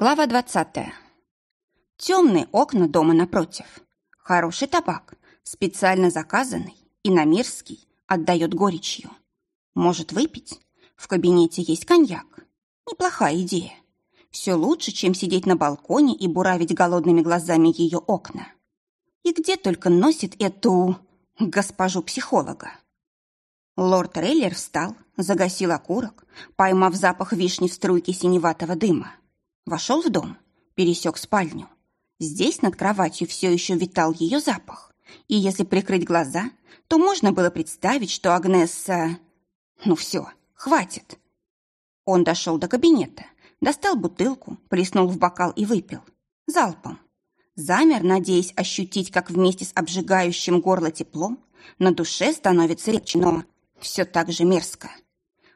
Глава двадцатая. Темные окна дома напротив. Хороший табак, специально заказанный, иномирский, отдает горечью. Может выпить? В кабинете есть коньяк. Неплохая идея. Все лучше, чем сидеть на балконе и буравить голодными глазами ее окна. И где только носит эту... госпожу психолога. Лорд Рейлер встал, загасил окурок, поймав запах вишни в струйке синеватого дыма. Вошел в дом, пересек спальню. Здесь над кроватью все еще витал ее запах. И если прикрыть глаза, то можно было представить, что Агнесса... Ну все, хватит. Он дошел до кабинета, достал бутылку, плеснул в бокал и выпил. Залпом. Замер, надеясь ощутить, как вместе с обжигающим горло теплом на душе становится легче, но все так же мерзко.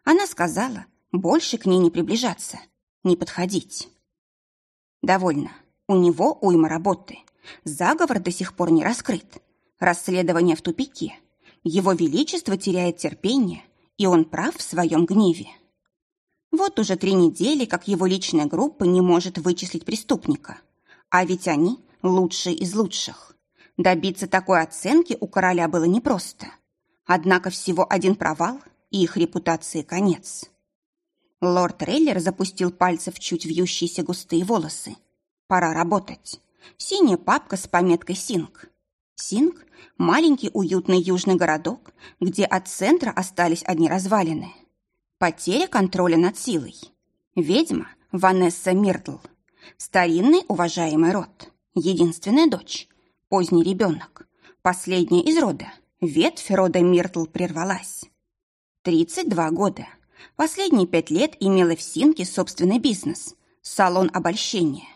Она сказала, больше к ней не приближаться, не подходить. Довольно. У него уйма работы. Заговор до сих пор не раскрыт. Расследование в тупике. Его Величество теряет терпение, и он прав в своем гневе. Вот уже три недели, как его личная группа не может вычислить преступника. А ведь они лучшие из лучших. Добиться такой оценки у короля было непросто. Однако всего один провал, и их репутации конец. Лорд Рейлер запустил пальцы в чуть вьющиеся густые волосы. Пора работать. Синяя папка с пометкой «Синг». Синг – маленький уютный южный городок, где от центра остались одни развалины. Потеря контроля над силой. Ведьма Ванесса Миртл. Старинный уважаемый род. Единственная дочь. Поздний ребенок. Последняя из рода. Ветвь рода Миртл прервалась. 32 года. Последние пять лет имела в Синке собственный бизнес – салон обольщения.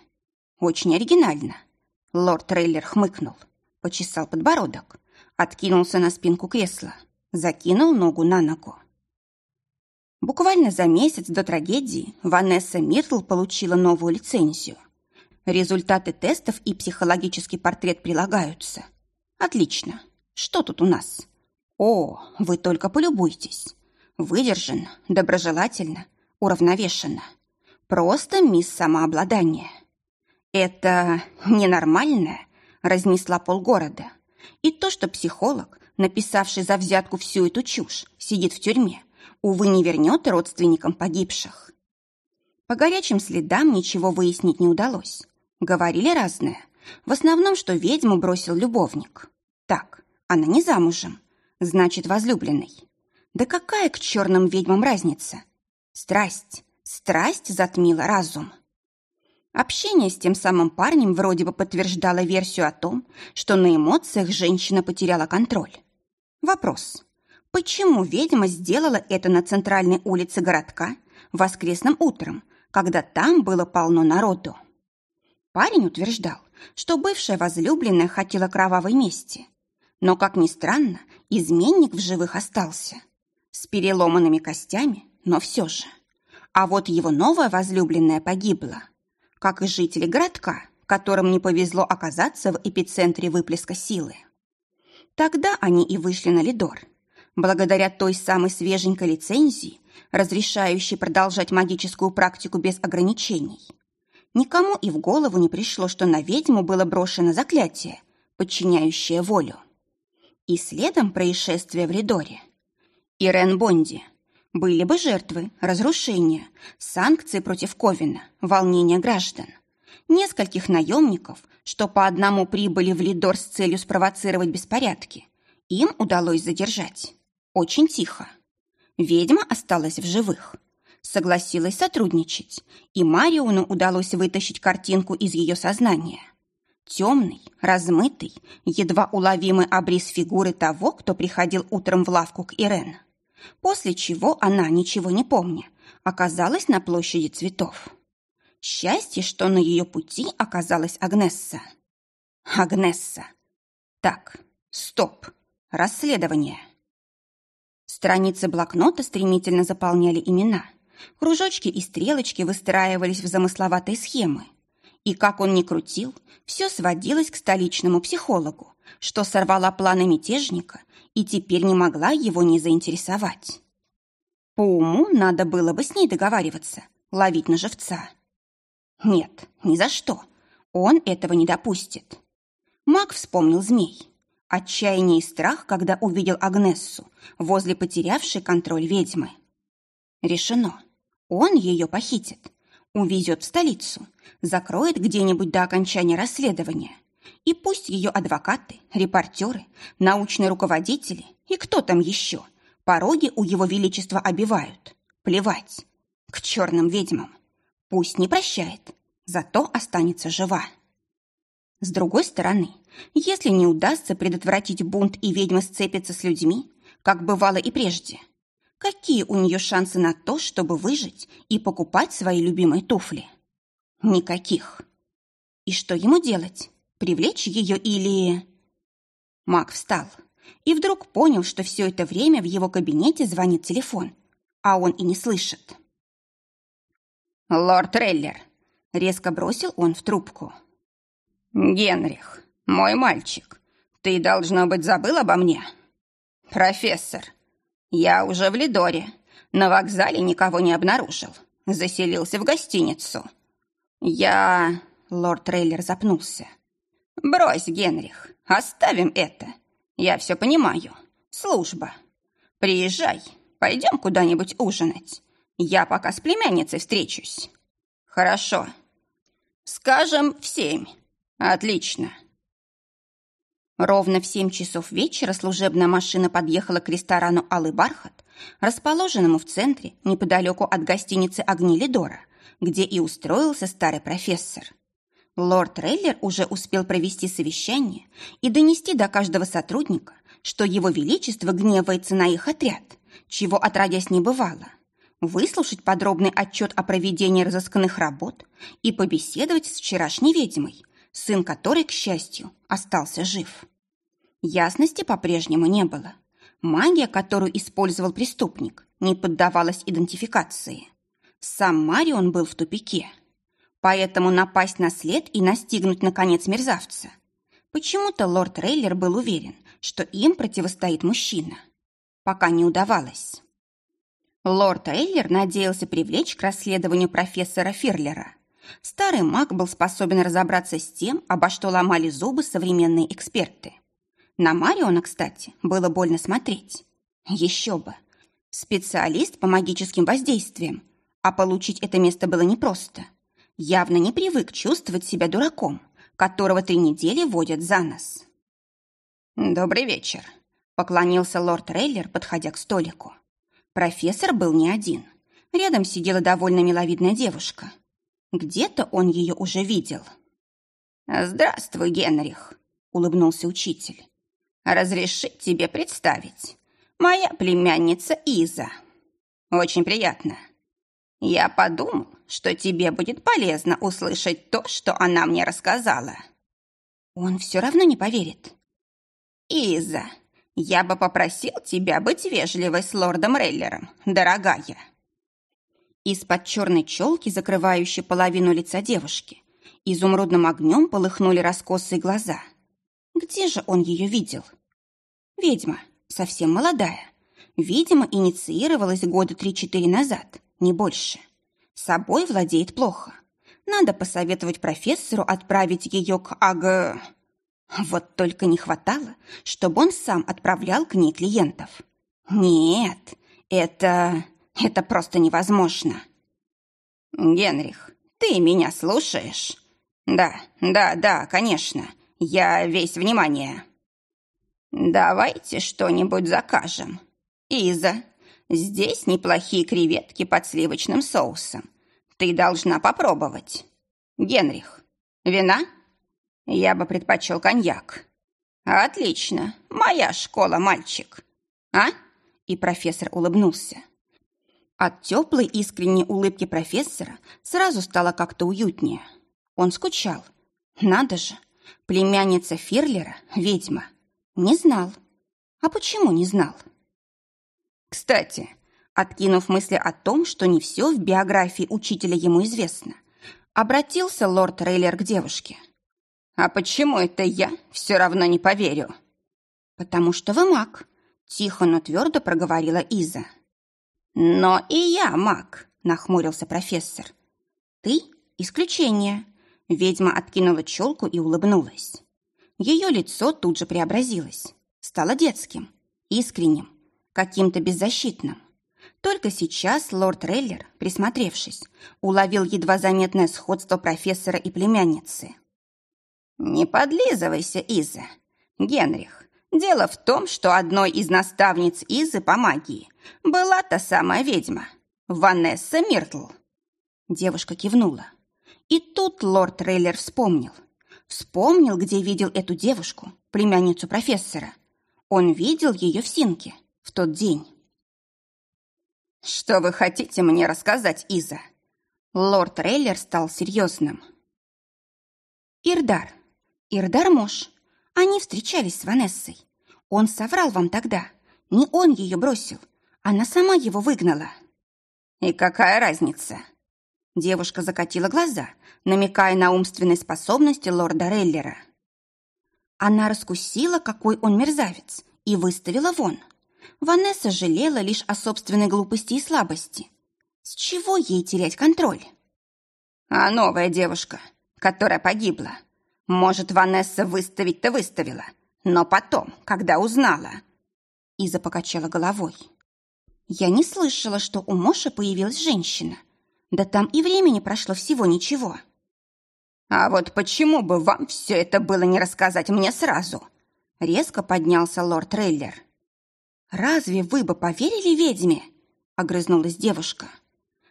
Очень оригинально. Лорд Трейлер хмыкнул, почесал подбородок, откинулся на спинку кресла, закинул ногу на ногу. Буквально за месяц до трагедии Ванесса Миртл получила новую лицензию. Результаты тестов и психологический портрет прилагаются. Отлично. Что тут у нас? О, вы только полюбуйтесь. Выдержан, доброжелательно, уравновешенно. Просто мисс самообладание. Это ненормальное разнесла полгорода. И то, что психолог, написавший за взятку всю эту чушь, сидит в тюрьме, увы, не вернет родственникам погибших. По горячим следам ничего выяснить не удалось. Говорили разное. В основном, что ведьму бросил любовник. Так, она не замужем, значит, возлюбленный. Да какая к черным ведьмам разница? Страсть, страсть затмила разум. Общение с тем самым парнем вроде бы подтверждало версию о том, что на эмоциях женщина потеряла контроль. Вопрос. Почему ведьма сделала это на центральной улице городка воскресным утром, когда там было полно народу? Парень утверждал, что бывшая возлюбленная хотела кровавой мести. Но, как ни странно, изменник в живых остался с переломанными костями, но все же. А вот его новая возлюбленная погибла, как и жители городка, которым не повезло оказаться в эпицентре выплеска силы. Тогда они и вышли на Лидор. Благодаря той самой свеженькой лицензии, разрешающей продолжать магическую практику без ограничений. Никому и в голову не пришло, что на ведьму было брошено заклятие, подчиняющее волю. И следом происшествие в Ирен Бонди. Были бы жертвы, разрушения, санкции против Ковина, волнения граждан. Нескольких наемников, что по одному прибыли в Лидор с целью спровоцировать беспорядки, им удалось задержать. Очень тихо. Ведьма осталась в живых. Согласилась сотрудничать, и Мариону удалось вытащить картинку из ее сознания. Темный, размытый, едва уловимый обрис фигуры того, кто приходил утром в лавку к Ирен после чего она, ничего не помня, оказалась на площади цветов. Счастье, что на ее пути оказалась Агнесса. Агнесса. Так, стоп. Расследование. Страницы блокнота стремительно заполняли имена. Кружочки и стрелочки выстраивались в замысловатой схемы. И как он ни крутил, все сводилось к столичному психологу, что сорвала планы мятежника и теперь не могла его не заинтересовать. По уму надо было бы с ней договариваться, ловить на живца. Нет, ни за что. Он этого не допустит. Маг вспомнил змей. Отчаяние и страх, когда увидел Агнессу возле потерявшей контроль ведьмы. Решено. Он ее похитит, увезет в столицу, закроет где-нибудь до окончания расследования. И пусть ее адвокаты, репортеры, научные руководители и кто там еще пороги у его величества обивают. Плевать. К черным ведьмам. Пусть не прощает, зато останется жива. С другой стороны, если не удастся предотвратить бунт и ведьма сцепится с людьми, как бывало и прежде, какие у нее шансы на то, чтобы выжить и покупать свои любимые туфли? Никаких. И что ему делать? Привлечь ее или... Мак встал и вдруг понял, что все это время в его кабинете звонит телефон, а он и не слышит. «Лорд Рейлер!» — резко бросил он в трубку. «Генрих, мой мальчик, ты, должно быть, забыл обо мне?» «Профессор, я уже в Лидоре, на вокзале никого не обнаружил, заселился в гостиницу. Я...» — лорд Рейлер запнулся. «Брось, Генрих, оставим это. Я все понимаю. Служба. Приезжай, пойдем куда-нибудь ужинать. Я пока с племянницей встречусь. Хорошо. Скажем, в семь. Отлично. Ровно в семь часов вечера служебная машина подъехала к ресторану «Алый бархат», расположенному в центре, неподалеку от гостиницы «Огни Лидора», где и устроился старый профессор. Лорд Рейлер уже успел провести совещание и донести до каждого сотрудника, что его величество гневается на их отряд, чего отродясь не бывало, выслушать подробный отчет о проведении разысканных работ и побеседовать с вчерашней ведьмой, сын которой, к счастью, остался жив. Ясности по-прежнему не было. Магия, которую использовал преступник, не поддавалась идентификации. Сам Марион был в тупике. Поэтому напасть на след и настигнуть, наконец, мерзавца. Почему-то лорд Рейлер был уверен, что им противостоит мужчина. Пока не удавалось. Лорд Эйлер надеялся привлечь к расследованию профессора Фирлера. Старый маг был способен разобраться с тем, обо что ломали зубы современные эксперты. На Мариона, кстати, было больно смотреть. Еще бы. Специалист по магическим воздействиям. А получить это место было непросто. Явно не привык чувствовать себя дураком, которого три недели водят за нос. «Добрый вечер», — поклонился лорд Рейлер, подходя к столику. Профессор был не один. Рядом сидела довольно миловидная девушка. Где-то он ее уже видел. «Здравствуй, Генрих», — улыбнулся учитель. «Разрешить тебе представить. Моя племянница Иза. Очень приятно. Я подумал, что тебе будет полезно услышать то, что она мне рассказала». Он все равно не поверит. «Иза, я бы попросил тебя быть вежливой с лордом Рейлером, дорогая». Из-под черной челки, закрывающей половину лица девушки, изумрудным огнем полыхнули раскосые глаза. Где же он ее видел? Ведьма, совсем молодая. Видимо, инициировалась года три-четыре назад, не больше. Собой владеет плохо. Надо посоветовать профессору отправить ее к АГ... Вот только не хватало, чтобы он сам отправлял к ней клиентов. Нет, это... это просто невозможно. Генрих, ты меня слушаешь? Да, да, да, конечно. Я весь внимание. Давайте что-нибудь закажем. Иза, здесь неплохие креветки под сливочным соусом. Ты должна попробовать. Генрих, вина? Я бы предпочел коньяк. Отлично, моя школа, мальчик. А? И профессор улыбнулся. От теплой искренней улыбки профессора сразу стало как-то уютнее. Он скучал. Надо же, племянница Фирлера — ведьма. Не знал. А почему не знал? Кстати, откинув мысли о том, что не все в биографии учителя ему известно, обратился лорд Рейлер к девушке. «А почему это я все равно не поверю?» «Потому что вы маг», — тихо, но твердо проговорила Иза. «Но и я маг», — нахмурился профессор. «Ты исключение. Ведьма откинула челку и улыбнулась. Ее лицо тут же преобразилось. Стало детским, искренним, каким-то беззащитным. Только сейчас лорд Рейлер, присмотревшись, уловил едва заметное сходство профессора и племянницы. «Не подлизывайся, Иза. Генрих, дело в том, что одной из наставниц Изы по магии была та самая ведьма, Ванесса Миртл». Девушка кивнула. И тут лорд Рейлер вспомнил. Вспомнил, где видел эту девушку, племянницу профессора. Он видел ее в Синке в тот день. «Что вы хотите мне рассказать, Иза?» Лорд Рейлер стал серьезным. «Ирдар. Ирдар муж. Они встречались с Ванессой. Он соврал вам тогда. Не он ее бросил. Она сама его выгнала». «И какая разница?» Девушка закатила глаза, намекая на умственные способности лорда Рейлера. Она раскусила, какой он мерзавец, и выставила вон – Ванесса жалела лишь о собственной глупости и слабости. С чего ей терять контроль? А новая девушка, которая погибла. Может, Ванесса выставить-то выставила, но потом, когда узнала... Иза покачала головой. Я не слышала, что у Моши появилась женщина. Да там и времени прошло всего ничего. А вот почему бы вам все это было не рассказать мне сразу? Резко поднялся лорд Рейлер. «Разве вы бы поверили ведьме?» — огрызнулась девушка.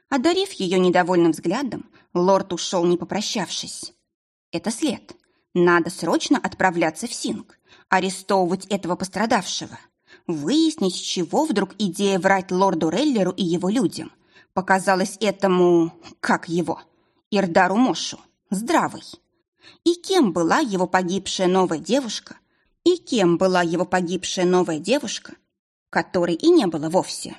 Одарив ее недовольным взглядом, лорд ушел, не попрощавшись. «Это след. Надо срочно отправляться в Синг, арестовывать этого пострадавшего, выяснить, с чего вдруг идея врать лорду Реллеру и его людям показалась этому... как его? Ирдару Мошу. Здравой. И кем была его погибшая новая девушка? И кем была его погибшая новая девушка, которой и не было вовсе.